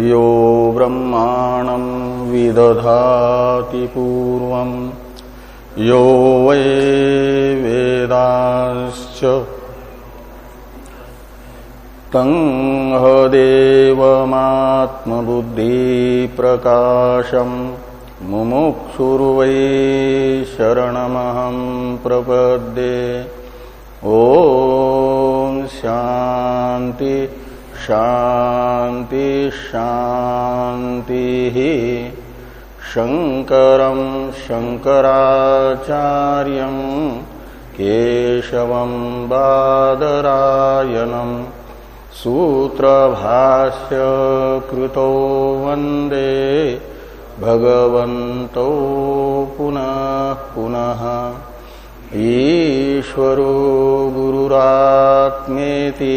यो ब्रह्माणं विदधाति पूर्वम् यो वै वेदाश्च। तङ्हदेवमात्मबुद्धिप्रकाशम् मुमुक्षुर्वै शरणमहं प्रपद्ये। ॐ शान्ति। शान्ति शान्तिः शङ्करं शङ्कराचार्यं केशवं बादरायणम् सूत्रभाष्य कृतो वंदे भगवन्तौ पुनः पुनः ईश्वरो गुरुरात्मेति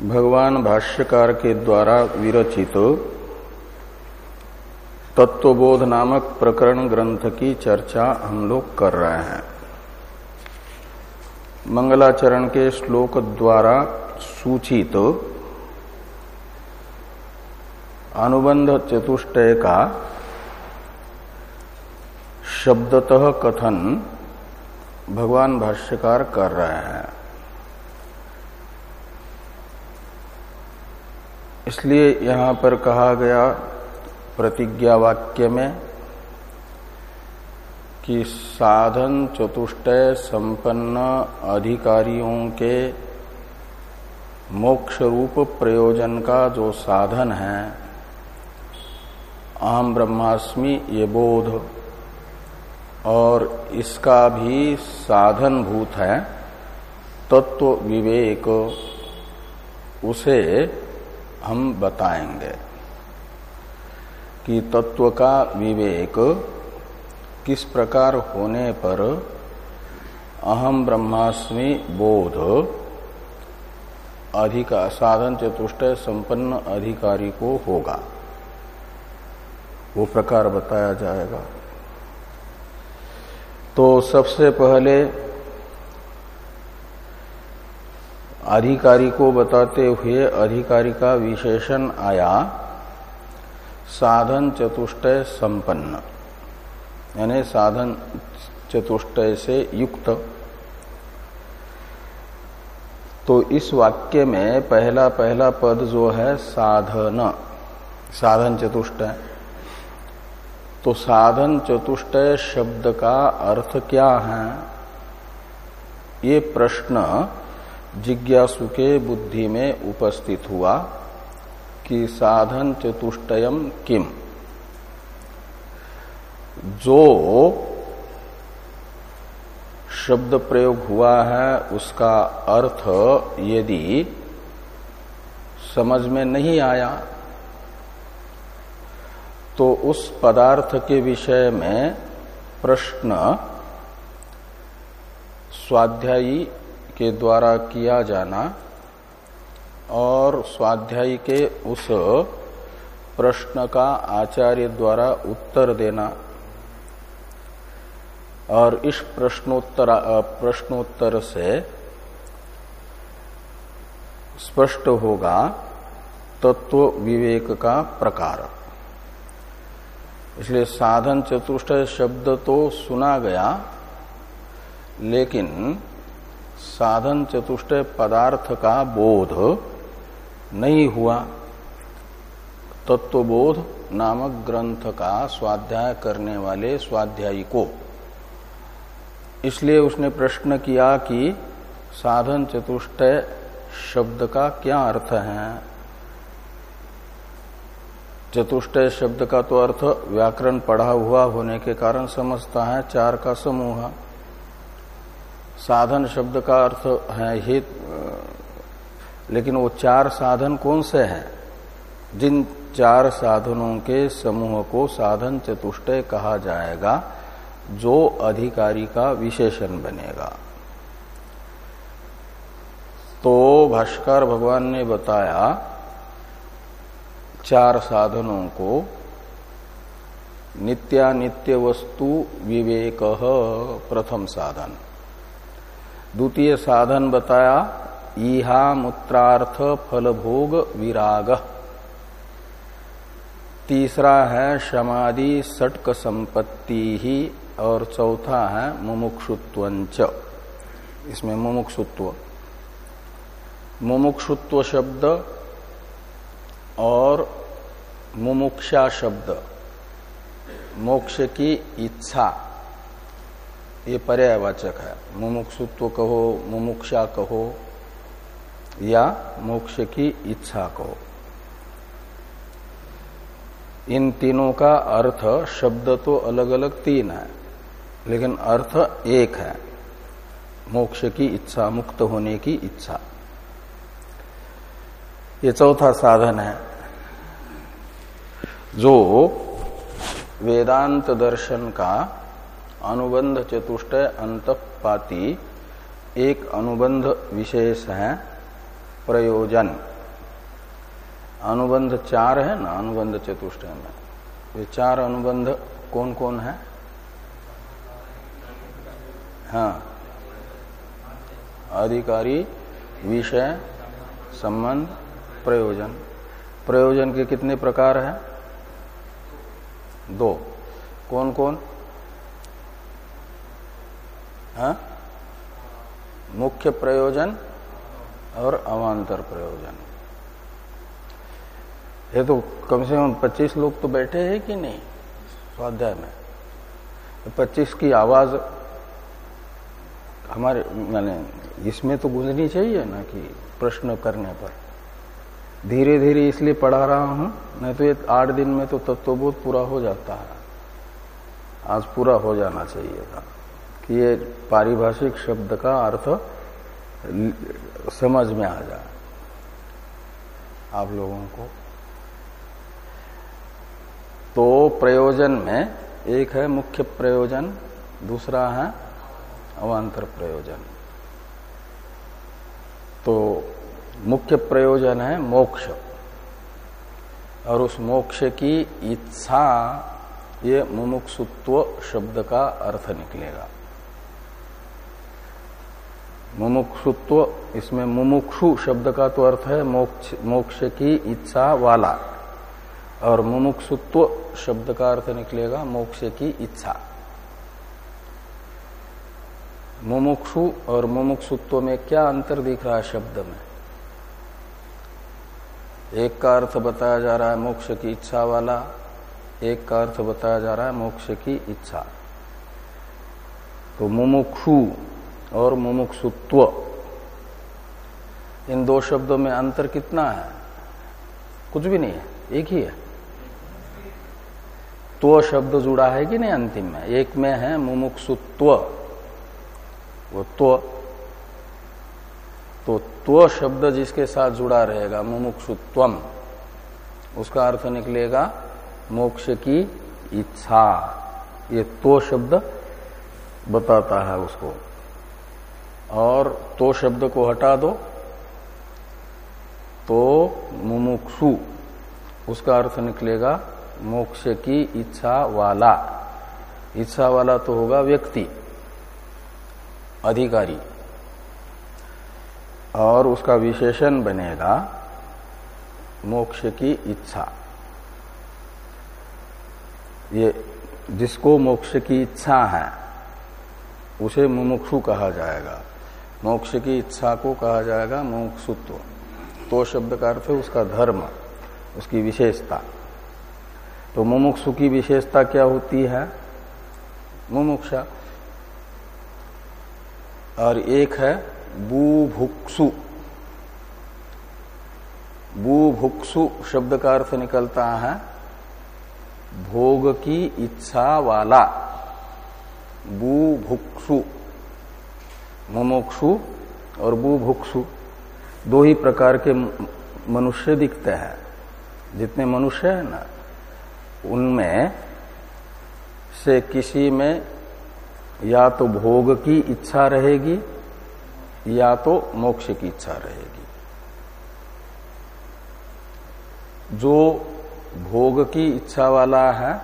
भगवान भाष्यकार के द्वारा विरचित तत्वबोध नामक प्रकरण ग्रंथ की चर्चा हम लोग कर रहे हैं। मंगलाचरण के श्लोक द्वारा सूचित अनुबंध चतुष्टय का शब्दतः कथन भगवान भाष्यकार कर रहे हैं। इसलिए यहाँ पर कहा गया प्रतिज्ञा वाक्य में कि साधन चतुष्टय संपन्न अधिकारियों के मोक्ष रूप प्रयोजन का जो साधन है, अहम ब्रह्मास्मि ये बोध, और इसका भी साधन भूत है, तत्व विवेक, उसे हम बताएँगे कि तत्व का विवेक किस प्रकार होने पर अहम ब्रह्मास्मि बोध अधिका साधन चतुष्ट संपन्न अधिकारी को होगा। वो प्रकार बताया जाएगा। तो सबसे पहले अधिकारी को बताते हुए अधिकारी का विशेषण आया, साधन चतुष्टय संपन्न, यानी साधन चतुष्टय से युक्त। तो इस वाक्य में पहला पहला पद जो है साधन साधन चतुष्टय। तो साधन चतुष्टय शब्द का अर्थ क्या है? ये प्रश्न जिज्ञासु के बुद्धि में उपस्थित हुआ कि साधन चतुष्टयम किम? जो शब्द प्रयोग हुआ है, उसका अर्थ यदि समझ में नहीं आया तो उस पदार्थ के विषय में प्रश्न स्वाध्यायी के द्वारा किया जाना और स्वाध्यायी के उस प्रश्न का आचार्य द्वारा उत्तर देना और इस प्रश्नोत्तर प्रश्नोत्तर से स्पष्ट होगा तत्व विवेक का प्रकार। इसलिए साधन चतुष्ट शब्द तो सुना गया, लेकिन साधन चतुष्ट पदार्थ का बोध नहीं हुआ। तत्वबोध नामक ग्रंथ का स्वाध्याय करने वाले स्वाध्यायी को। इसलिए उसने प्रश्न किया कि साधन चतुष्टय शब्द का क्या अर्थ है? चतुष्टय शब्द का तो अर्थ व्याकरण पढ़ा हुआ होने के कारण समझता है, चार का समूह। साधन शब्द का अर्थ है हित लेकिन वो चार साधन कौन से हैं? जिन चार साधनों के समूह को साधन चतुष्टय कहा जाएगा, जो अधिकारी का विशेषण बनेगा। तो भाष्कर भगवान ने बताया, चार साधनों को नित्यानित्य वस्तु विवेक प्रथम साधन। द्वितीय साधन बताया, ईहा मूत्रार्थ फलभोग विराग। तीसरा है समाधि सटक संपत्ति ही, और चौथा है मुमुक्षुत्व इसमें मुमुक्षुत्व। मुमुक्षुत्व शब्द और मुमुक्षा शब्द। मोक्ष की इच्छा। ये पर्यायवाचक है। मुमुक्षुत्व कहो, मुमुक्षा कहो, या मोक्ष की इच्छा कहो। इन तीनों का अर्थ, शब्द तो अलग अलग तीन है, लेकिन अर्थ एक है, मोक्ष की इच्छा, मुक्त होने की इच्छा। ये चौथा साधन है, जो वेदांत दर्शन का अनुबंध चतुष्टय अंतपाती एक अनुबंध विशेष है, प्रयोजन। अनुबंध चार है ना, अनुबंध चतुष्ट में ये चार अनुबंध कौन कौन है? हाँ। अधिकारी, विषय, संबंध, प्रयोजन। प्रयोजन के कितने प्रकार हैं? दो। कौन कौन हा? मुख्य प्रयोजन और अवान्तर प्रयोजन। ये तो कम से कम 25 लोग तो बैठे हैं कि नहीं स्वाध्याय में? 25 की आवाज़ हमारे, मैंने इसमें तो गूंजनी चाहिए ना कि प्रश्न करने पर। धीरे धीरे इसलिए पढ़ा रहा हूँ, नहीं तो ये आठ दिन में तो तत्वबोध पूरा हो जाता है। आज पूरा हो जाना चाहिए था। ये पारिभाषिक शब्द का अर्थ समझ में आ जाए। आप लोगों को। तो प्रयोजन में एक है मुख्य प्रयोजन, दूसरा है अवान्तर प्रयोजन। तो मुख्य प्रयोजन है मोक्ष। और उस मोक्ष की इच्छा, ये मुमुक्षुत्व शब्द का अर्थ निकलेगा। मुमुक्षुत्व, इसमें मुमुक्षु शब्द का तो अर्थ है मोक्ष मोक्ष की इच्छा वाला। और मुमुक्षुत्व शब्द का अर्थ निकलेगा मोक्ष की इच्छा। मुमुक्षु और मुमुक्षुत्व में क्या अंतर दिख रहा है शब्द में? एक का अर्थ बताया जा रहा है मोक्ष की इच्छा वाला, एक का अर्थ बताया जा रहा है मोक्ष की इच्छा। तो मुमुक्षु और मुमुक्षुत्व। इन दो शब्दों में अंतर कितना है? कुछ भी नहीं है, एक ही है। तो शब्द जुड़ा है कि नहीं अंतिम में? एक में है मुमुक्षुत्व। वो तो तो त्व शब्द जिसके साथ जुड़ा रहेगा, मुमुक्षुत्वम, उसका अर्थ निकलेगा मोक्ष की इच्छा। ये तो शब्द बताता है उसको। और तो शब्द को हटा दो तो मुमुक्षु, उसका अर्थ निकलेगा मोक्ष की इच्छा वाला। इच्छा वाला तो होगा व्यक्ति, अधिकारी। और उसका विशेषण बनेगा मोक्ष की इच्छा। ये जिसको मोक्ष की इच्छा है, उसे मुमुक्षु कहा जाएगा। मोक्ष की इच्छा को कहा जाएगा मोक्षुत्व। तो शब्द का अर्थ है उसका धर्म, उसकी विशेषता। तो मुमुक्षु की विशेषता क्या होती है? मुमुक्षा। और एक है बुभुक्षु। बुभुक्षु शब्द का अर्थ निकलता है भोग की इच्छा वाला। बुभुक्षु। मुमुक्षु और बुभुक्षु दो ही प्रकार के मनुष्य दिखते हैं। जितने मनुष्य है ना, उनमें से किसी में या तो भोग की इच्छा रहेगी, या तो मोक्ष की इच्छा रहेगी। जो भोग की इच्छा वाला है,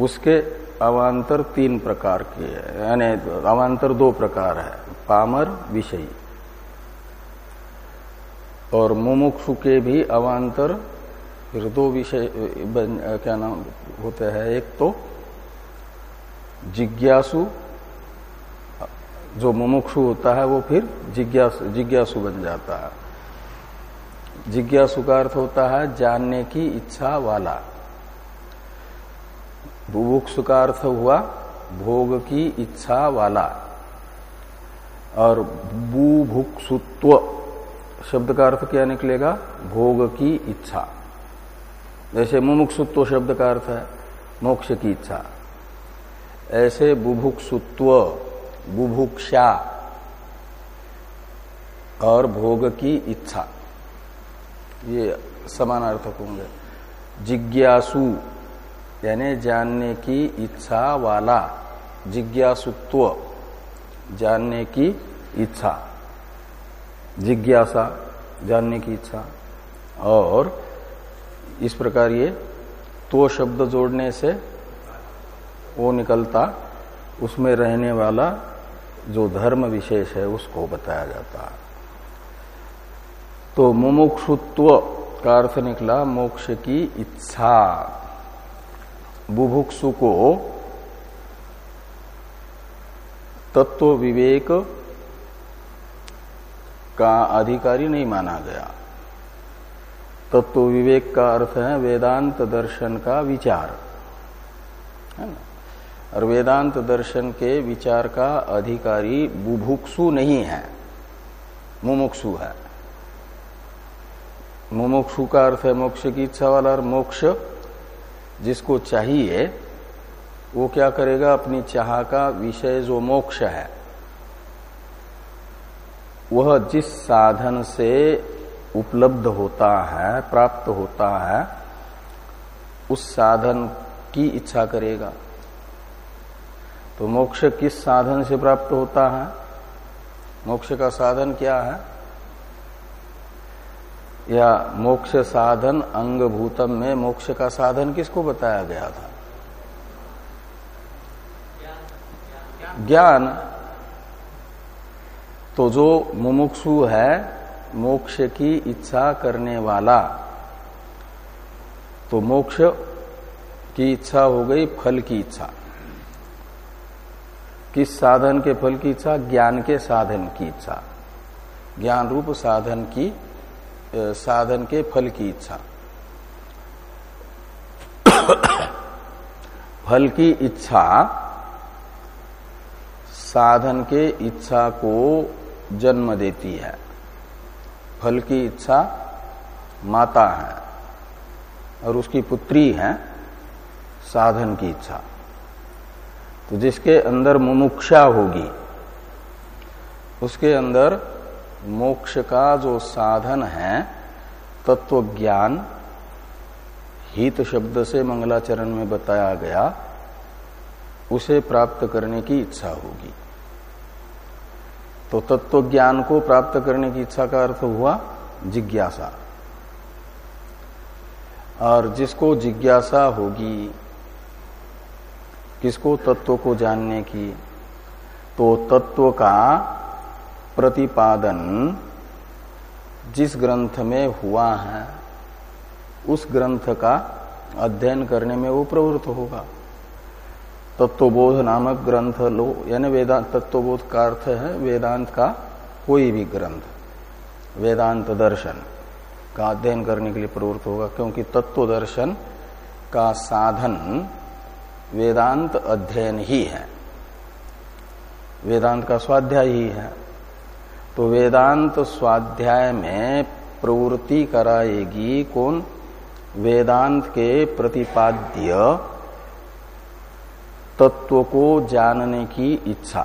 उसके अवान्तर तीन प्रकार के यानी अवान्तर दो प्रकार है, पामर, विषयी। और मुमुक्षु के भी अवान्तर, फिर दो विषय क्या नाम होते हैं, एक तो जिज्ञासु, जो मुमुक्षु होता है, वो फिर जिज्ञासु जिज्ञासु बन जाता है। जिज्ञासु का अर्थ होता है जानने की इच्छा वाला। बुभुक्षु का अर्थ हुआ भोग की इच्छा वाला। और बुभुक्षुत्व शब्द का अर्थ क्या निकलेगा? भोग की इच्छा। जैसे मुमुक्षुत्व शब्द का अर्थ है, मोक्ष की इच्छा। ऐसे बुभुक्षुत्व, बुभुक्षा और भोग की इच्छा। ये समान अर्थक होंगे। जिज्ञासु यानी जानने की इच्छा वाला, जिज्ञासुत्व, जानने की इच्छा, जिज्ञासा, जानने की इच्छा। और इस प्रकार ये तो शब्द जोड़ने से वो निकलता, उसमें रहने वाला जो धर्म विशेष है उसको बताया जाता। तो मुमुक्षुत्व का अर्थ निकला मोक्ष की इच्छा। बुभुक्षु को तत्व विवेक का अधिकारी नहीं माना गया। तत्व विवेक का अर्थ है वेदांत दर्शन का विचार। है ना? और वेदांत दर्शन के विचार का अधिकारी बुभुक्षु नहीं है, मुमुक्षु है। मुमुक्षु का अर्थ है मोक्ष की इच्छा वाला और मोक्ष जिसको चाहिए, वो क्या करेगा? अपनी चाह का विषय जो मोक्ष है, वह जिस साधन से उपलब्ध होता है, प्राप्त होता है, उस साधन की इच्छा करेगा। तो मोक्ष किस साधन से प्राप्त होता है? मोक्ष का साधन क्या है? या मोक्ष साधन अंग भूतम में मोक्ष का साधन किसको बताया गया था? ज्ञान। तो जो मुमुक्षु है, मोक्ष की इच्छा करने वाला तो मोक्ष की इच्छा हो गई फल की इच्छा। किस साधन के फल की इच्छा? ज्ञान के साधन की इच्छा। ज्ञान रूप साधन की साधन के फल की इच्छा। फल की इच्छा, साधन के इच्छा को जन्म देती है। फल की इच्छा माता है और उसकी पुत्री है, साधन की इच्छा। तो जिसके अंदर मुमुक्षा होगी, उसके अंदर मोक्ष का जो साधन है तत्व ज्ञान हित शब्द से मंगलाचरण में बताया गया, उसे प्राप्त करने की इच्छा होगी। तो तत्व ज्ञान को प्राप्त करने की इच्छा का अर्थ हुआ जिज्ञासा। और जिसको जिज्ञासा होगी, किसको तत्व को जानने की तो तत्व का प्रतिपादन जिस ग्रंथ में हुआ है, उस ग्रंथ का अध्ययन करने में वो प्रवृत्त होगा। तत्वबोध नामक ग्रंथ लो, यानी वेदांत, तत्वबोध का अर्थ है वेदांत का कोई भी ग्रंथ, वेदांत दर्शन का अध्ययन करने के लिए प्रवृत्त होगा, क्योंकि तत्व दर्शन का साधन वेदांत अध्ययन ही है। वेदांत का स्वाध्याय ही है। तो वेदांत स्वाध्याय में प्रवृत्ति कराएगी कौन? वेदांत के प्रतिपाद्य तत्व को जानने की इच्छा।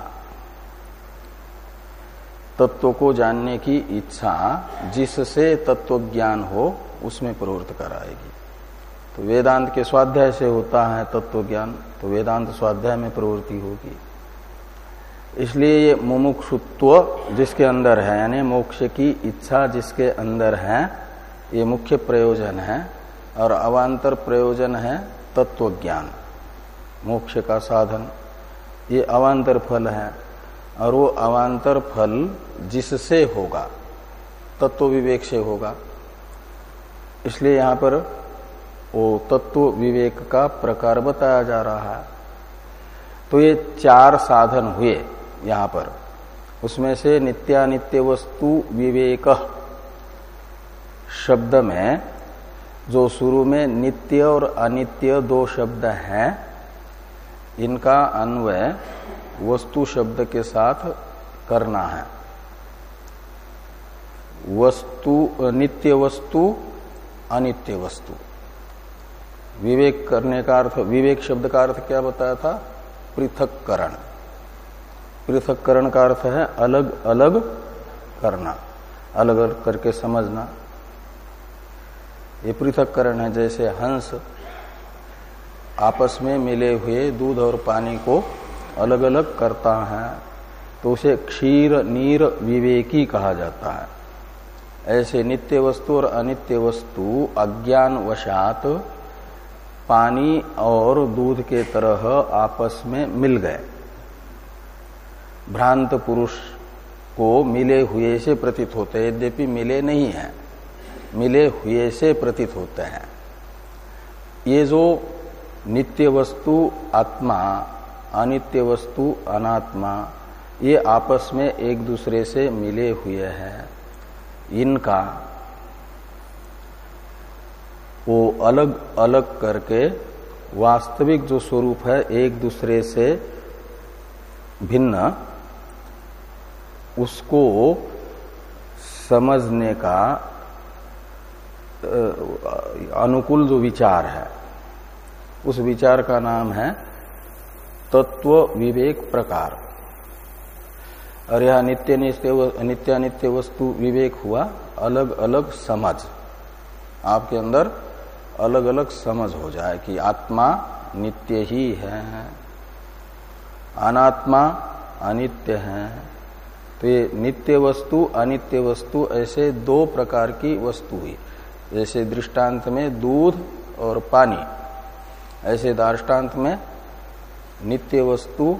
तत्व को जानने की इच्छा जिससे तत्व ज्ञान हो, उसमें प्रवृत्त कराएगी। तो वेदांत के स्वाध्याय से होता है तत्व ज्ञान तो वेदांत स्वाध्याय में प्रवृत्ति होगी। इसलिए ये मुमुक्षुत्व जिसके अंदर है, यानी मोक्ष की इच्छा जिसके अंदर है, ये मुख्य प्रयोजन है, और अवान्तर प्रयोजन है तत्व ज्ञान मोक्ष का साधन। ये अवान्तर फल है, और वो अवान्तर फल जिससे होगा तत्व विवेक से होगा। इसलिए यहाँ पर वो तत्व विवेक का प्रकार बताया जा रहा है। तो ये चार साधन हुए। यहाँ पर। उसमें से नित्यानित्य वस्तु विवेक शब्द में, जो शुरू में नित्य और अनित्य दो शब्द हैं, इनका अन्वय वस्तु शब्द के साथ करना है। वस्तु, नित्य वस्तु, अनित्य वस्तु। विवेक करने का अर्थ, विवेक शब्द का अर्थ क्या बताया था? पृथककरण। पृथककरण का अर्थ है अलग अलग करना। अलग अलग करके समझना। ये पृथककरण है, जैसे हंस आपस में मिले हुए दूध और पानी को अलग अलग करता है तो उसे क्षीर, नीर विवेकी कहा जाता है। ऐसे नित्य वस्तु और अनित्य वस्तु अज्ञान वशात पानी और दूध के तरह आपस में मिल गए। भ्रांत पुरुष को मिले हुए से प्रतीत होते हैं, यद्यपि मिले नहीं है, मिले हुए से प्रतीत होते हैं। ये जो नित्य वस्तु आत्मा, अनित्य वस्तु अनात्मा, ये आपस में एक दूसरे से मिले हुए हैं। इनका वो अलग अलग करके वास्तविक जो स्वरूप है, एक दूसरे से भिन्न उसको समझने का अनुकूल जो विचार है, उस विचार का नाम है तत्व विवेक प्रकार। और यह नित्य नित्यानित्य वस्तु विवेक हुआ, अलग अलग समझ। आपके अंदर अलग अलग समझ हो जाए कि आत्मा नित्य ही है, अनात्मा अनित्य है। तो ये नित्य वस्तु, अनित्य वस्तु ऐसे दो प्रकार की वस्तु हुई। जैसे दृष्टांत में दूध और पानी, ऐसे दार्टान्त में नित्य वस्तु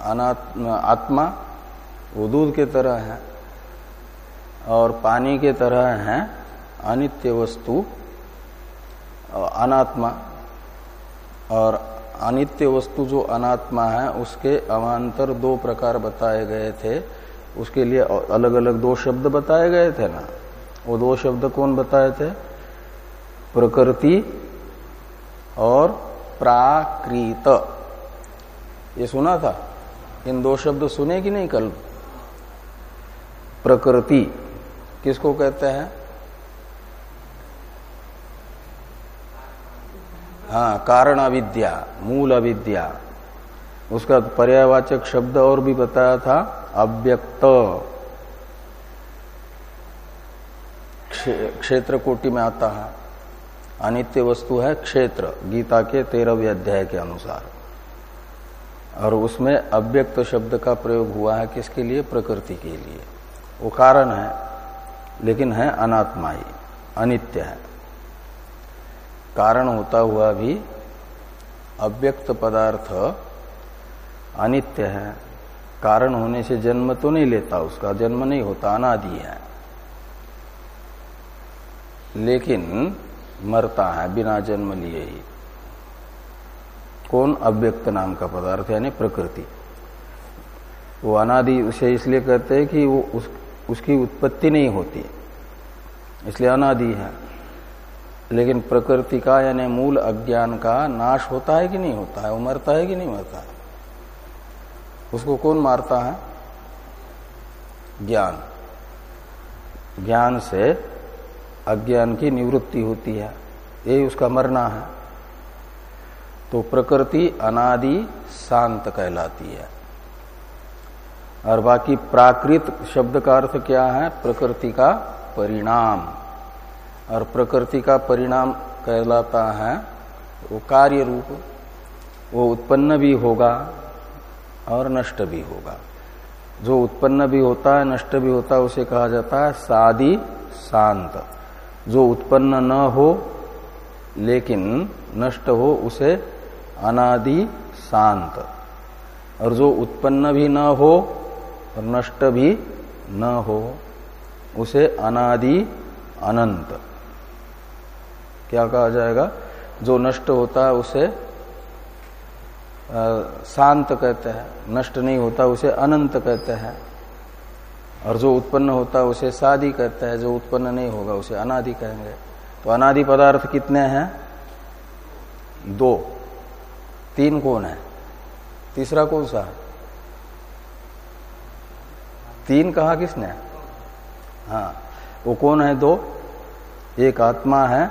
आत्मा, वो दूध के तरह है, और पानी के तरह है अनित्य वस्तु, अनात्मा, और अनित्य वस्तु जो अनात्मा है, उसके अवान्तर दो प्रकार बताए गए थे। उसके लिए अलग अलग दो शब्द बताए गए थे ना। वो दो शब्द कौन बताए थे? प्रकृति और प्राकृत। ये सुना था? इन दो शब्द सुने कि नहीं कल? प्रकृति। किसको कहते हैं? हाँ कारण अविद्या, मूल अविद्या। उसका पर्यावाचक शब्द और भी बताया था, अव्यक्त। क्षेत्र कोटि में आता है। अनित्य वस्तु है क्षेत्र, गीता के तेरहवें अध्याय के अनुसार। और उसमें अव्यक्त शब्द का प्रयोग हुआ है किसके लिए? प्रकृति के लिए। वो कारण है, लेकिन है अनात्मा ही अनित्य है। कारण होता हुआ भी अव्यक्त पदार्थ अनित्य है। कारण होने से जन्म तो नहीं लेता उसका, जन्म नहीं होता, अनादि है। लेकिन मरता है बिना जन्म लिए ही। कौन अव्यक्त नाम का पदार्थ यानी प्रकृति। वो अनादि उसे इसलिए कहते हैं कि वो उस, उसकी उत्पत्ति नहीं होती, इसलिए अनादि है। लेकिन प्रकृति का, यानी मूल अज्ञान का नाश होता है कि नहीं होता है? वो मरता है कि नहीं मरता है? उसको कौन मारता है? ज्ञान। ज्ञान से अज्ञान की निवृत्ति होती है। यही उसका मरना है। तो प्रकृति अनादि शांत कहलाती है। और बाकी प्राकृत शब्द का अर्थ क्या है? प्रकृति का परिणाम। और प्रकृति का परिणाम कहलाता है वो कार्य रूप। वो उत्पन्न भी होगा। और नष्ट भी होगा। जो उत्पन्न भी होता है, नष्ट भी होता है, उसे कहा जाता है सादी शांत। जो उत्पन्न न हो, लेकिन नष्ट हो, उसे अनादि शांत। और जो उत्पन्न भी न हो, और नष्ट भी न हो, उसे अनादि अनंत। क्या कहा जाएगा? जो नष्ट होता है, उसे शांत कहते हैं, नष्ट नहीं होता, उसे अनंत कहते हैं। और जो उत्पन्न होता है उसे सादी कहते हैं, जो उत्पन्न नहीं होगा, उसे अनादि कहेंगे। तो अनादि पदार्थ कितने हैं? दो। तीन कौन है? तीसरा कौन सा? तीन कहा किसने? हाँ वो कौन है दो? एक आत्मा है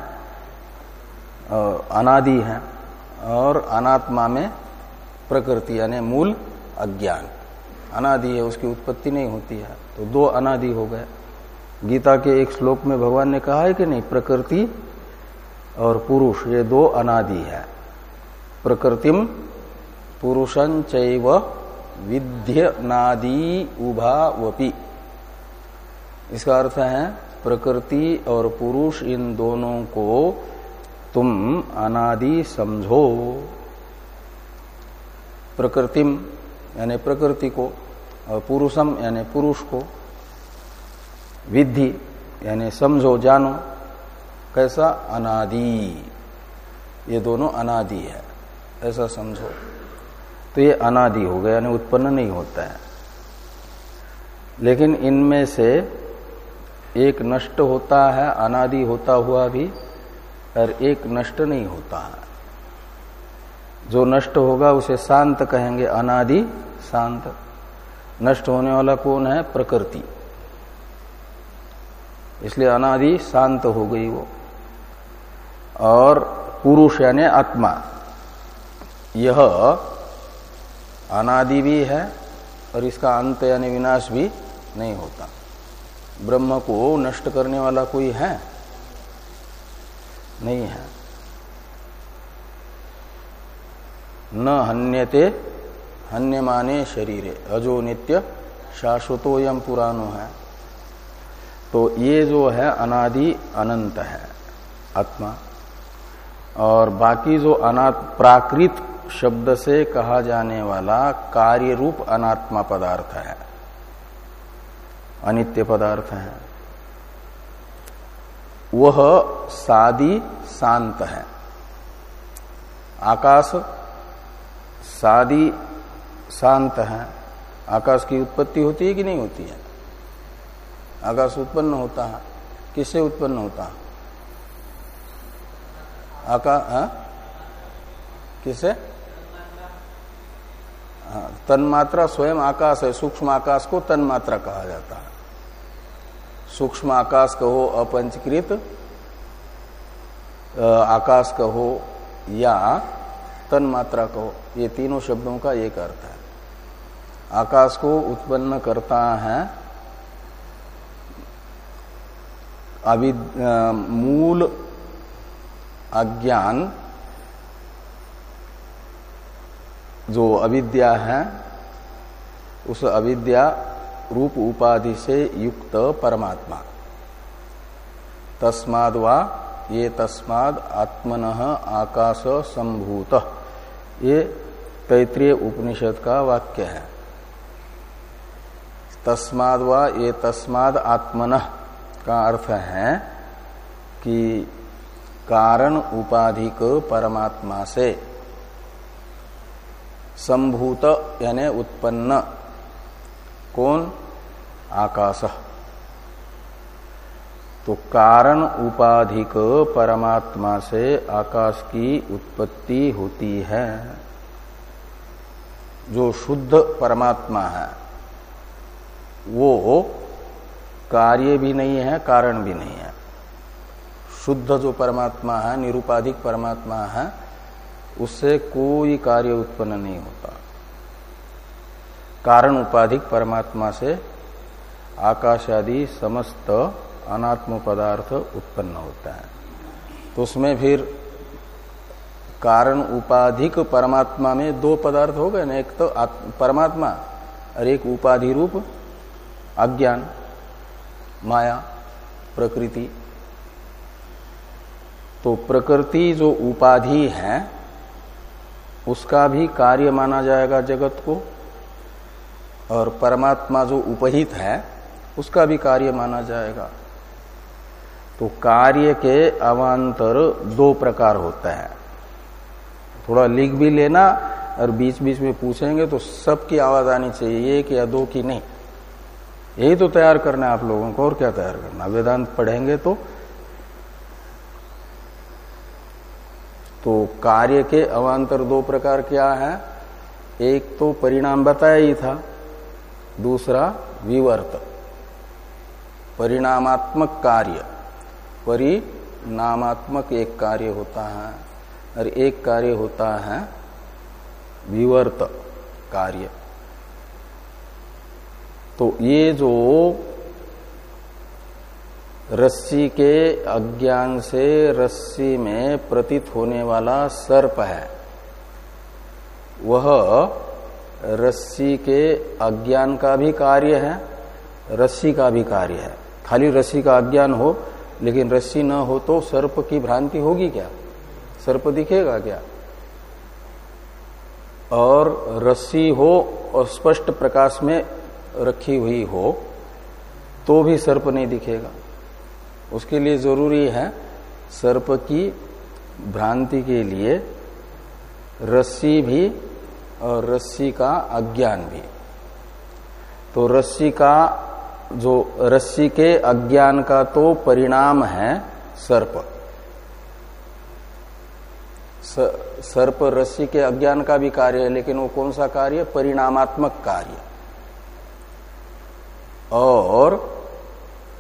अनादि है। और अनात्मा में प्रकृति यानी मूल अज्ञान। अनादि है, उसकी उत्पत्ति नहीं होती है। तो दो अनादि हो गए। गीता के एक श्लोक में भगवान ने कहा है कि नहीं, प्रकृति और पुरुष, ये दो अनादि है। प्रकृतिम पुरुषं चैव विद्य नादि उभावपि। इसका अर्थ है, प्रकृति और पुरुष इन दोनों को तुम अनादि समझो। प्रकृतिम, यानी प्रकृति को, और पुरुषम, यानी पुरुष को विधि यानी समझो, जानो, कैसा अनादि। ये दोनों अनादि है, ऐसा समझो। तो ये अनादि हो गया, यानी उत्पन्न नहीं होता है। लेकिन इनमें से एक नष्ट होता है, अनादि होता हुआ भी, और एक नष्ट नहीं होता है। जो नष्ट होगा उसे शांत कहेंगे अनादि शांत। नष्ट होने वाला कौन है? प्रकृति। इसलिए अनादि शांत हो गई वो। और पुरुष यानी आत्मा, यह अनादि भी है और इसका अंत यानी विनाश भी नहीं होता। ब्रह्म को नष्ट करने वाला कोई है? नहीं है। न हन्यते, हन्यमाने शरीरे। अजो नित्य शाश्वतो यम पुरानो है। तो ये जो है, अनादि अनंत है, आत्मा। और बाकी जो अनाथ प्राकृत शब्द से कहा जाने वाला कार्य रूप अनात्मा पदार्थ है। अनित्य पदार्थ है। वह सादी शांत है। आकाश सादी शांत है आकाश की उत्पत्ति होती है कि नहीं होती है? आकाश उत्पन्न होता है। किससे उत्पन्न होता है? आकाश हाँ? किससे? हाँ, तन्मात्रा स्वयं आकाश है सूक्ष्म आकाश को तन्मात्रा कहा जाता है। सूक्ष्म आकाश कहो अपंचकृत आकाश कहो या तन्मात्रा कहो। ये तीनों शब्दों का एक अर्थ है। आकाश को उत्पन्न करता है अभी मूल अज्ञान, जो अविद्या है, उस अविद्या रूप उपाधि से युक्त परमात्मा। तस्माद वा ये तस्माद आत्मन आकाश संभूत। ये तैतृय उपनिषद का वाक्य है। तस्माद वा ये तस्माद आत्मन का अर्थ है कि कारण उपाधिक परमात्मा से संभूत यानी उत्पन्न। कौन? आकाश। तो कारण उपाधिक परमात्मा से आकाश की उत्पत्ति होती है। जो शुद्ध परमात्मा है, वो कार्य भी नहीं है, कारण भी नहीं है। शुद्ध जो परमात्मा है, निरुपाधिक परमात्मा है, उससे कोई कार्य उत्पन्न नहीं होता। कारण उपाधिक परमात्मा से आकाश आदि समस्त अनात्म पदार्थ उत्पन्न होता है। तो उसमें फिर कारण उपाधिक परमात्मा में दो पदार्थ हो गए ना, एक तो परमात्मा और एक उपाधि रूप, अज्ञान, माया, प्रकृति। तो प्रकृति जो उपाधि है, उसका भी कार्य माना जाएगा जगत को, और परमात्मा जो उपहित है, उसका भी कार्य माना जाएगा। तो कार्य के अवान्तर दो प्रकार होता है। थोड़ा लिख भी लेना और बीच बीच में पूछेंगे तो सबकी आवाज़ आनी चाहिए, एक या दो की नहीं। यही तो तैयार करना है आप लोगों को, और क्या तैयार करना वेदांत पढ़ेंगे तो। तो कार्य के अवान्तर दो प्रकार क्या है? एक तो परिणाम बताया ही था, दूसरा विवर्त, परिणामात्मक कार्य। परिणामात्मक एक कार्य होता है। और एक कार्य होता है विवर्त कार्य। तो ये जो रस्सी के अज्ञान से रस्सी में प्रतीत होने वाला सर्प है, वह रस्सी के अज्ञान का भी कार्य है, रस्सी का भी कार्य है। खाली रस्सी का अज्ञान हो लेकिन रस्सी न हो तो सर्प की भ्रांति होगी क्या? सर्प दिखेगा क्या? और रस्सी हो और स्पष्ट प्रकाश में रखी हुई हो तो भी सर्प नहीं दिखेगा। उसके लिए ज़रूरी है सर्प की भ्रांति के लिए रस्सी भी और रस्सी का अज्ञान भी। तो रस्सी का जो रस्सी के अज्ञान का तो परिणाम है सर्प। सर्प रस्सी के अज्ञान का भी कार्य है, लेकिन वो कौन सा कार्य? परिणामात्मक कार्य। और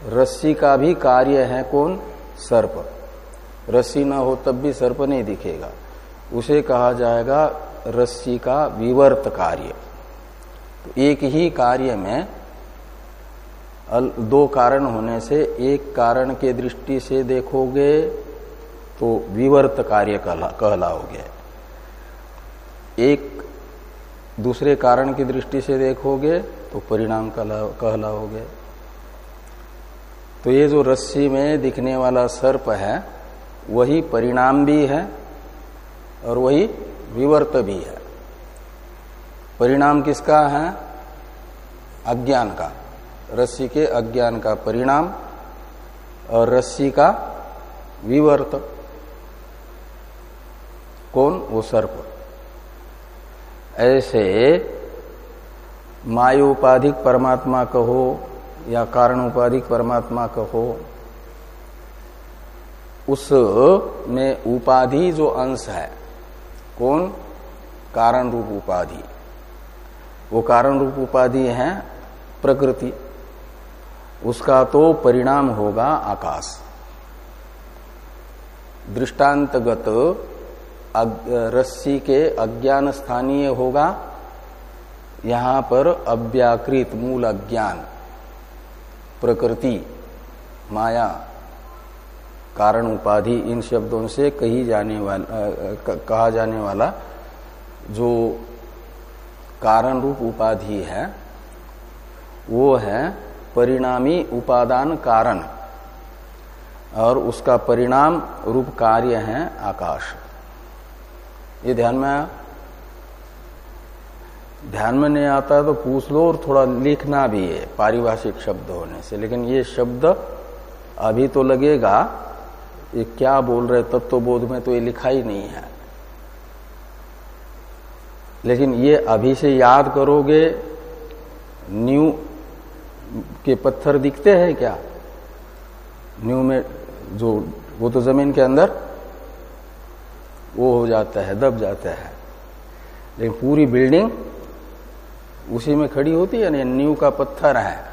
रस्सी का भी कार्य है कौन? सर्प। रस्सी ना हो तब भी सर्प नहीं दिखेगा। उसे कहा जाएगा रस्सी का विवर्त कार्य। तो एक ही कार्य में दो कारण होने से, एक कारण के दृष्टि से देखोगे तो विवर्त कार्य कहलाओगे। एक, दूसरे कारण की दृष्टि से देखोगे तो परिणाम कहलाओगे। तो ये जो रस्सी में दिखने वाला सर्प है, वही परिणाम भी है, और वही विवर्त भी है। परिणाम किसका है? अज्ञान का। रस्सी के अज्ञान का परिणाम और रस्सी का विवर्त। कौन? वो सर्प। ऐसे मायोपाधिक परमात्मा कहो या कारण उपाधिक परमात्मा कहो उस में उपाधि जो अंश है, कौन? कारण रूप उपाधि। वो कारण रूप उपाधि है प्रकृति। उसका तो परिणाम होगा आकाश। दृष्टांतगत रस्सी के अज्ञान स्थानीय होगा। यहाँ पर अव्याकृत मूल अज्ञान, प्रकृति, माया, कारण उपाधि, इन शब्दों से कही जाने वाला कहा जाने वाला जो कारण रूप उपाधि है, वो है परिणामी उपादान कारण। और उसका परिणाम रूप कार्य है आकाश। ये ध्यान में आया? ध्यान में नहीं आता तो पूछ लो और थोड़ा लिखना भी है, पारिभाषिक शब्द होने से। लेकिन ये शब्द अभी तो लगेगा, ये क्या बोल रहे तत्व तो बोध में तो ये लिखा ही नहीं है। लेकिन ये अभी से याद करोगे न्यू के पत्थर दिखते हैं क्या? न्यू में जो, वो तो ज़मीन के अंदर, वो हो जाता है, दब जाता है। लेकिन पूरी बिल्डिंग उसी में खड़ी होती है ना नींव का पत्थर है।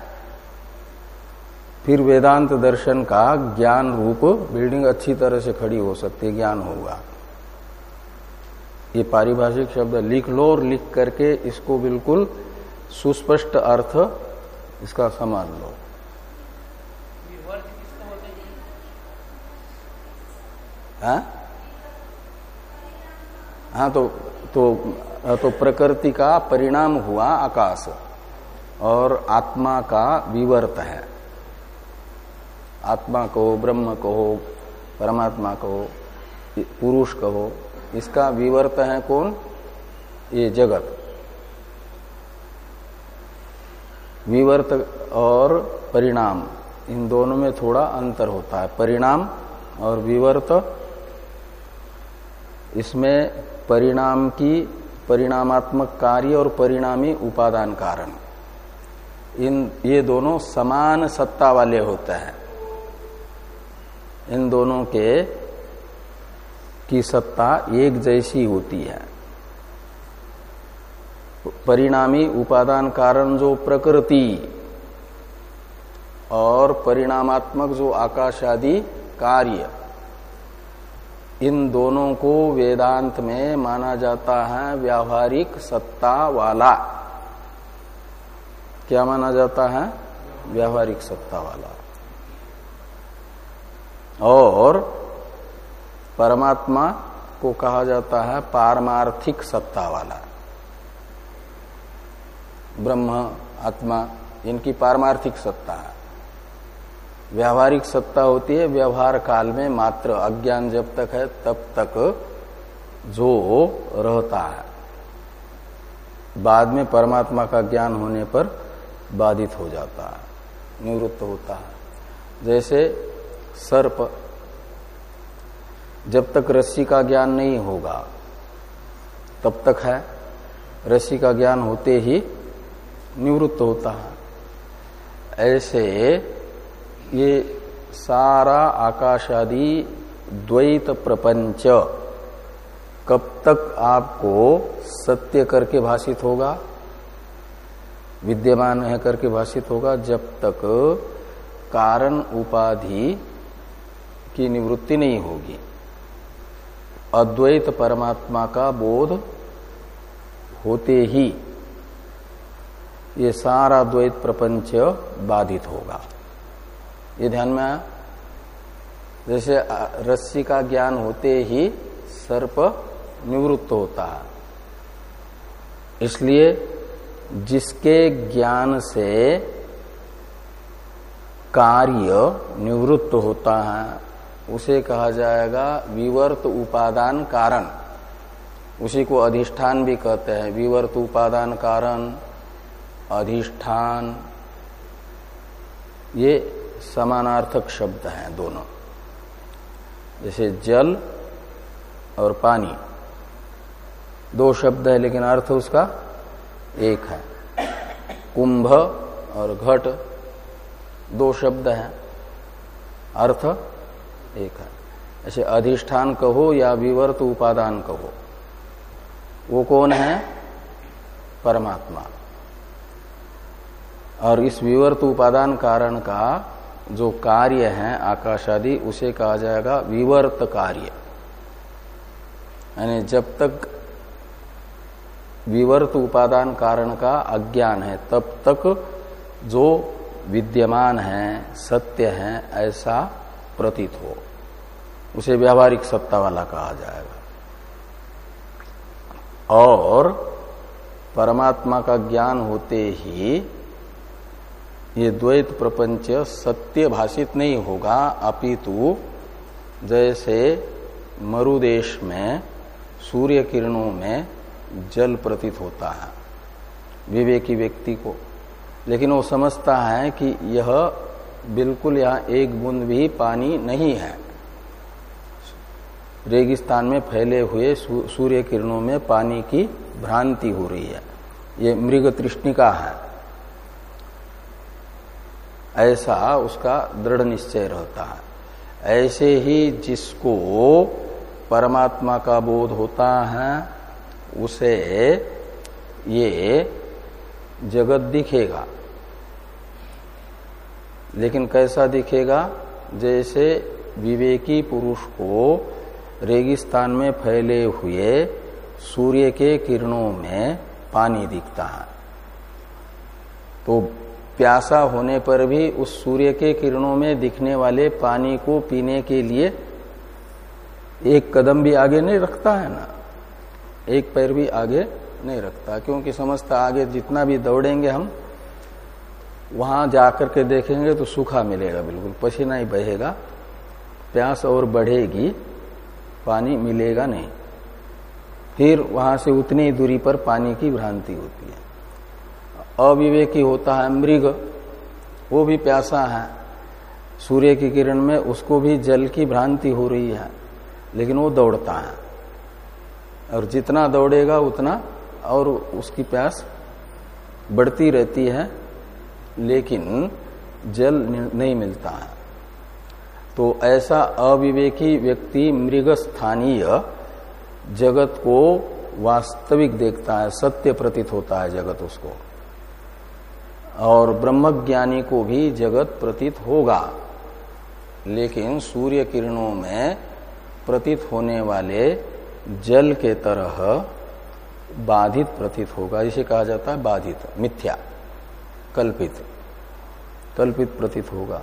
फिर वेदांत दर्शन का ज्ञान रूप बिल्डिंग अच्छी तरह से खड़ी हो सकती है, ज्ञान होगा। ये पारिभाषिक शब्द लिख लो और लिख करके इसको बिल्कुल सुस्पष्ट अर्थ इसका समान लो। हाँ? हाँ? तो तो तो प्रकृति का परिणाम हुआ आकाश और आत्मा का विवर्त है। आत्मा को ब्रह्म कहो परमात्मा कहो पुरुष कहो इसका विवर्त है कौन? ये जगत। विवर्त और परिणाम, इन दोनों में थोड़ा अंतर होता है। परिणाम और विवर्त, इसमें परिणाम की परिणामात्मक कार्य और परिणामी उपादान कारण। इन, ये दोनों समान सत्ता वाले होते हैं। इन दोनों के, की सत्ता एक जैसी होती है। परिणामी उपादान कारण जो प्रकृति और परिणामात्मक जो आकाश आदि कार्य, इन दोनों को वेदांत में माना जाता है व्यावहारिक सत्ता वाला। क्या माना जाता है? व्यावहारिक सत्ता वाला। और परमात्मा को कहा जाता है पारमार्थिक सत्ता वाला। ब्रह्म, आत्मा, इनकी पारमार्थिक सत्ता है। व्यावहारिक सत्ता होती है, व्यवहार काल में मात्र अज्ञान जब तक है, तब तक जो रहता है। बाद में परमात्मा का ज्ञान होने पर बाधित हो जाता है, निवृत्त होता है। जैसे सर्प, जब तक रस्सी का ज्ञान नहीं होगा, तब तक है। रस्सी का ज्ञान होते ही निवृत्त होता है। ऐसे ये सारा आकाश आदि द्वैत प्रपंच कब तक आपको सत्य करके भाषित होगा? विद्यमान है करके भाषित होगा जब तक कारण उपाधि की निवृत्ति नहीं होगी। अद्वैत परमात्मा का बोध होते ही ये सारा द्वैत प्रपंच बाधित होगा। ये ध्यान में जैसे रस्सी का ज्ञान होते ही सर्प निवृत्त होता है। इसलिए जिसके ज्ञान से कार्य निवृत्त होता है, उसे कहा जाएगा विवर्त उपादान कारण। उसी को अधिष्ठान भी कहते हैं, विवर्त उपादान कारण। अधिष्ठान। ये समानार्थक शब्द हैं दोनों। जैसे जल और पानी। दो शब्द है, लेकिन अर्थ उसका एक है। कुंभ और घट दो शब्द हैं। अर्थ एक है। ऐसे अधिष्ठान कहो या विवर्त उपादान कहो। वो कौन है? परमात्मा। और इस विवर्त उपादान कारण का जो कार्य है आकाश आदि उसे कहा जाएगा विवर्त कार्य। यानी जब तक विवर्त उपादान कारण का अज्ञान है, तब तक जो विद्यमान है, सत्य है, ऐसा प्रतीत हो। उसे व्यावहारिक सत्ता वाला कहा जाएगा। और परमात्मा का ज्ञान होते ही ये द्वैत प्रपंच सत्य भाषित नहीं होगा, अपितु जैसे मरुदेश में, सूर्य किरणों में जल प्रतीत होता है, विवेकी व्यक्ति को। लेकिन वो समझता है कि यह बिल्कुल यहाँ एक बूंद भी पानी नहीं है। रेगिस्तान में फैले हुए सूर्य किरणों में पानी की भ्रांति हो रही है। ये मृग तृष्णिका है। ऐसा उसका दृढ़ निश्चय रहता है। ऐसे ही जिसको परमात्मा का बोध होता है, उसे ये जगत दिखेगा। लेकिन कैसा दिखेगा? जैसे विवेकी पुरुष को रेगिस्तान में फैले हुए सूर्य के किरणों में पानी दिखता है। तो प्यासा होने पर भी उस सूर्य के किरणों में दिखने वाले पानी को पीने के लिए एक कदम भी आगे नहीं रखता है ना। एक पैर भी आगे नहीं रखता, क्योंकि समझता आगे जितना भी दौड़ेंगे हम, वहाँ जाकर के देखेंगे तो सूखा मिलेगा बिल्कुल, पसीना ही बहेगा। प्यास और बढ़ेगी, पानी मिलेगा नहीं। फिर वहाँ से उतनी दूरी पर पानी की भ्रांति होती है। अविवेकी होता है, मृग, वो भी प्यासा है। सूर्य की किरण में उसको भी जल की भ्रांति हो रही है, लेकिन वो दौड़ता है। और जितना दौड़ेगा, उतना और उसकी प्यास बढ़ती रहती है, लेकिन जल नहीं मिलता है। तो ऐसा अविवेकी व्यक्ति मृग स्थानीय जगत को वास्तविक देखता है, सत्य प्रतीत होता है जगत उसको। और ब्रह्मज्ञानी को भी जगत प्रतीत होगा। लेकिन सूर्य किरणों में प्रतीत होने वाले जल के तरह बाधित प्रतीत होगा। इसे कहा जाता है बाधित, मिथ्या, कल्पित कल्पित प्रतीत होगा।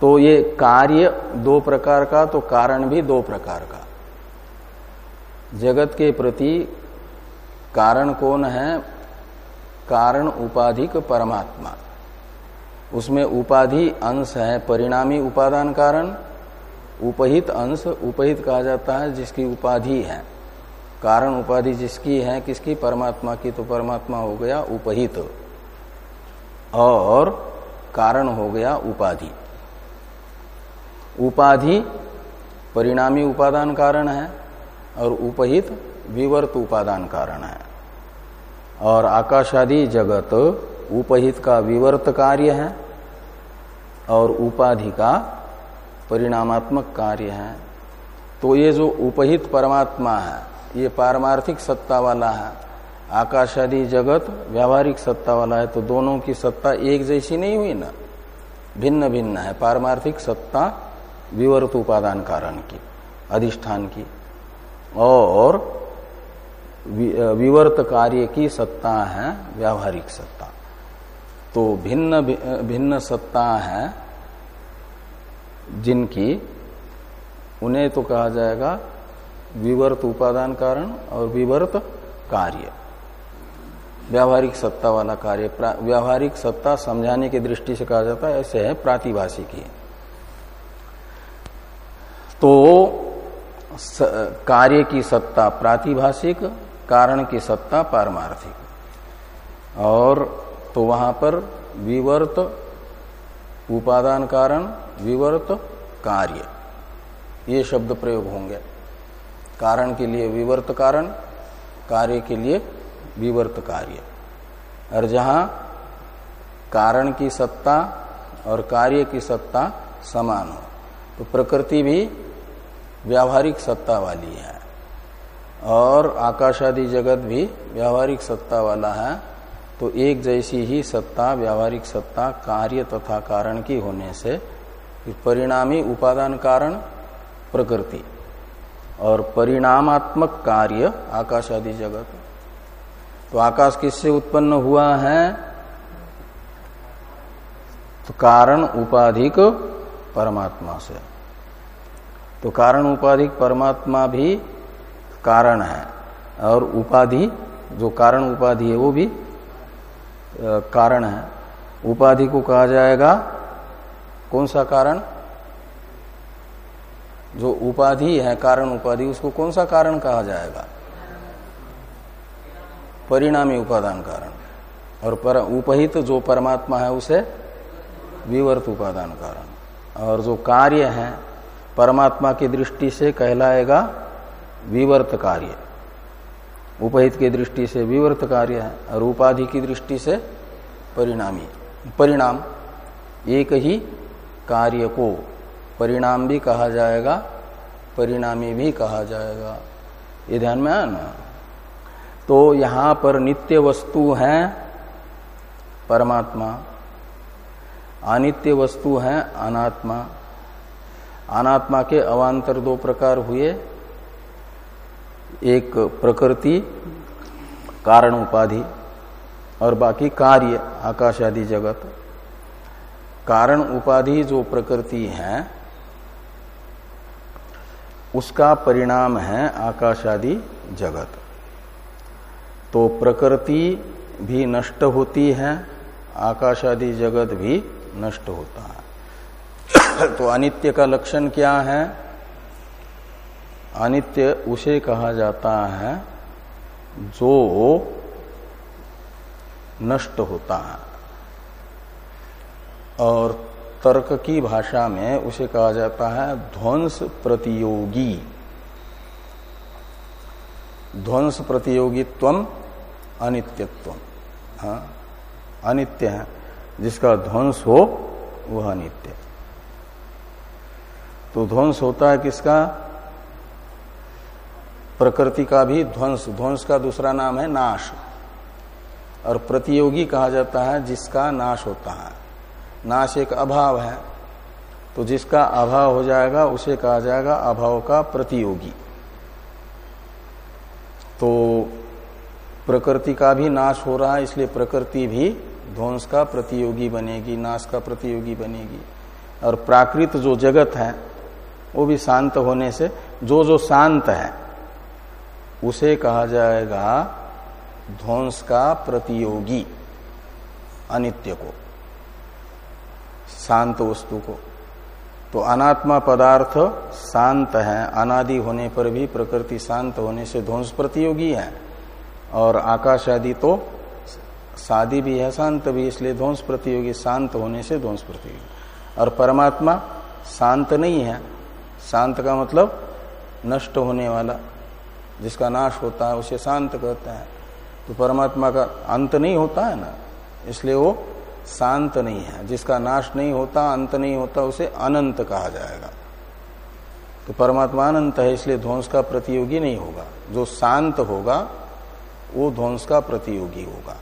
तो ये कार्य दो प्रकार का तो कारण भी दो प्रकार का। जगत के प्रति कारण कौन है? कारण उपाधिक परमात्मा। उसमें उपाधि अंश है, परिणामी उपादान कारण। उपहित अंश उपहित कहा जाता है, जिसकी उपाधि है। कारण उपाधि जिसकी है, किसकी? परमात्मा की। तो परमात्मा हो गया उपहित। और कारण हो गया उपाधि। उपाधि परिणामी उपादान कारण है, और उपहित विवर्त उपादान कारण है। और आकाशादि जगत उपहित का विवर्त कार्य है और उपाधि का परिणामात्मक कार्य है। तो ये जो उपहित परमात्मा है, ये पारमार्थिक सत्ता वाला है आकाश आदि जगत व्यावहारिक सत्ता वाला है तो दोनों की सत्ता एक जैसी नहीं हुई ना। भिन्न भिन्न है, पारमार्थिक सत्ता विवर्त उपादान कारण की, अधिष्ठान की। और विवर्त कार्य की सत्ता है, व्यावहारिक सत्ता। तो भिन्न भिन्न सत्ता है जिनकी, उन्हें तो कहा जाएगा विवर्त उपादान कारण और विवर्त कार्य। व्यावहारिक सत्ता वाला कार्य व्यावहारिक सत्ता समझाने की दृष्टि से कहा जाता है, ऐसे है प्रातिभाषिकी तो कार्य की सत्ता प्रातिभाषिक कारण की सत्ता पारमार्थिक। और तो वहाँ पर विवर्त उपादान कारण, विवर्त कार्य, ये शब्द प्रयोग होंगे। कारण के लिए विवर्त कारण, कार्य के लिए विवर्त कार्य। और जहाँ कारण की सत्ता और कार्य की सत्ता समान हो तो प्रकृति भी व्यावहारिक सत्ता वाली है। और आकाशादि जगत भी व्यावहारिक सत्ता वाला है तो एक जैसी ही सत्ता, व्यावहारिक सत्ता, कार्य तथा कारण की होने से परिणामी उपादान कारण प्रकृति और परिणामात्मक कार्य आकाश आदि जगत। तो आकाश किससे उत्पन्न हुआ है? तो कारण उपाधिक परमात्मा से। तो कारण उपाधिक परमात्मा भी कारण है। और उपाधि, जो कारण उपाधि है, वो भी कारण है। उपाधि को कहा जाएगा, कौन सा कारण? जो उपाधि है, कारण उपाधि, उसको कौन सा कारण कहा जाएगा? परिणामी उपादान कारण। और पर, उपहित जो परमात्मा है, उसे विवर्त उपादान कारण। और जो कार्य है, परमात्मा की दृष्टि से कहलाएगा विवर्त कार्य। उपहित की दृष्टि से विवर्त कार्य है और उपाधि की दृष्टि से परिणामी। परिणाम, एक ही कार्य को परिणाम भी कहा जाएगा, परिणामी भी कहा जाएगा। ये ध्यान में आया ना? तो यहाँ पर नित्य वस्तु है परमात्मा, अनित्य वस्तु है अनात्मा। अनात्मा के अवान्तर दो प्रकार हुए। एक प्रकृति, कारण उपाधि, और बाकी कार्य आकाश आदि जगत। कारण उपाधि जो प्रकृति है, उसका परिणाम है आकाश आदि जगत। तो प्रकृति भी नष्ट होती है आकाश आदि जगत भी नष्ट होता है। तो अनित्य का लक्षण क्या है? अनित्य उसे कहा जाता है, जो नष्ट होता है। और तर्क की भाषा में उसे कहा जाता है ध्वंस प्रतियोगी। ध्वंस प्रतियोगित्व अनित्यत्व हाँ अनित्य है। जिसका ध्वंस हो, वह अनित्य। तो ध्वंस होता है किसका? प्रकृति का भी ध्वंस ध्वंस का दूसरा नाम है नाश। और प्रतियोगी कहा जाता है जिसका नाश होता है। नाश एक अभाव है। तो जिसका अभाव हो जाएगा, उसे कहा जाएगा अभाव का प्रतियोगी। तो प्रकृति का भी नाश हो रहा है, इसलिए प्रकृति भी ध्वंस का प्रतियोगी बनेगी, नाश का प्रतियोगी बनेगी। और प्राकृत जो जगत है, वो भी शांत होने से, जो जो शांत है उसे कहा जाएगा ध्वंस का प्रतियोगी, अनित्य को, शांत वस्तु को। तो अनात्मा पदार्थ शांत है, अनादि होने पर भी प्रकृति शांत होने से ध्वंस प्रतियोगी है। और आकाश आदि तो शादी भी है, शांत भी, इसलिए ध्वंस प्रतियोगी, शांत होने से ध्वंस प्रतियोगी। और परमात्मा शांत नहीं है, शांत का मतलब नष्ट होने वाला। जिसका नाश होता है, उसे शांत कहते हैं। तो परमात्मा का अंत नहीं होता है ना? इसलिए वो शांत नहीं है। जिसका नाश नहीं होता, अंत नहीं होता, उसे अनंत कहा जाएगा। तो परमात्मा अनंत है, इसलिए ध्वंस का प्रतियोगी नहीं होगा। जो शांत होगा, वो ध्वंस का प्रतियोगी होगा।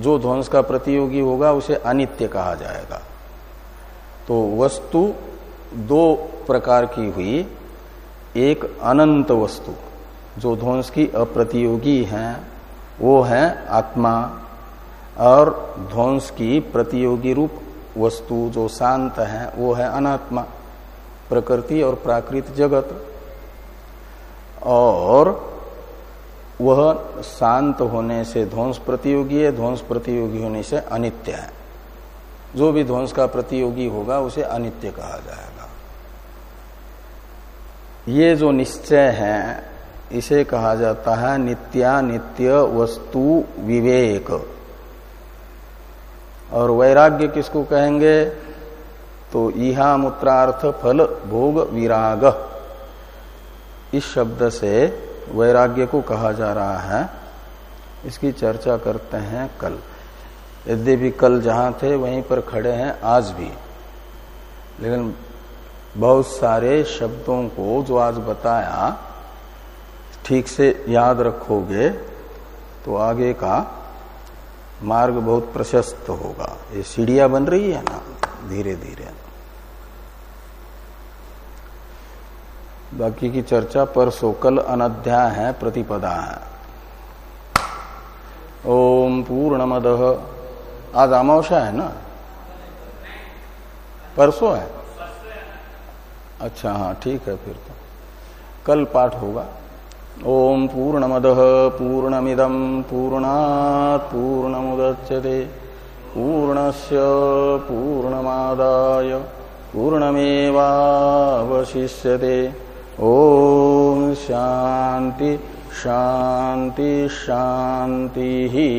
जो ध्वंस का प्रतियोगी होगा, उसे अनित्य कहा जाएगा। तो वस्तु दो प्रकार की हुई। एक अनंत वस्तु। जो ध्वंस की अप्रतियोगी है, वो है आत्मा और ध्वंस की प्रतियोगी रूप वस्तु जो शांत है, वो है अनात्मा, प्रकृति और प्राकृत जगत। और वह शांत होने से ध्वंस प्रतियोगी है, ध्वंस प्रतियोगी होने से अनित्य है। जो भी ध्वंस का प्रतियोगी होगा, उसे अनित्य कहा जाएगा। ये जो निश्चय है इसे कहा जाता है नित्या नित्य वस्तु विवेक। और वैराग्य किसको कहेंगे? तो इहा मूत्रार्थ फल भोग विराग। इस शब्द से वैराग्य को कहा जा रहा है। इसकी चर्चा करते हैं कल। यद्यपि कल जहाँ थे, वहीं पर खड़े हैं आज भी। लेकिन बहुत सारे शब्दों को जो आज बताया ठीक से याद रखोगे तो आगे का मार्ग बहुत प्रशस्त होगा। ये सीढ़िया बन रही है ना धीरे धीरे बाकी की चर्चा पर सोकल अनध्याय है, प्रतिपदा है। ओम पूर्णमद। आज अमावस्या है ना? परसों है? अच्छा हाँ ठीक है फिर तो। कल पाठ होगा। ओम पूर्णमद पूर्णमिदम पूर्णात् पूर्णमुदच्यते। पूर्णस्य पूर्णमादाय पूर्णमेवावशिष्यते। ओम शांति शांति शांति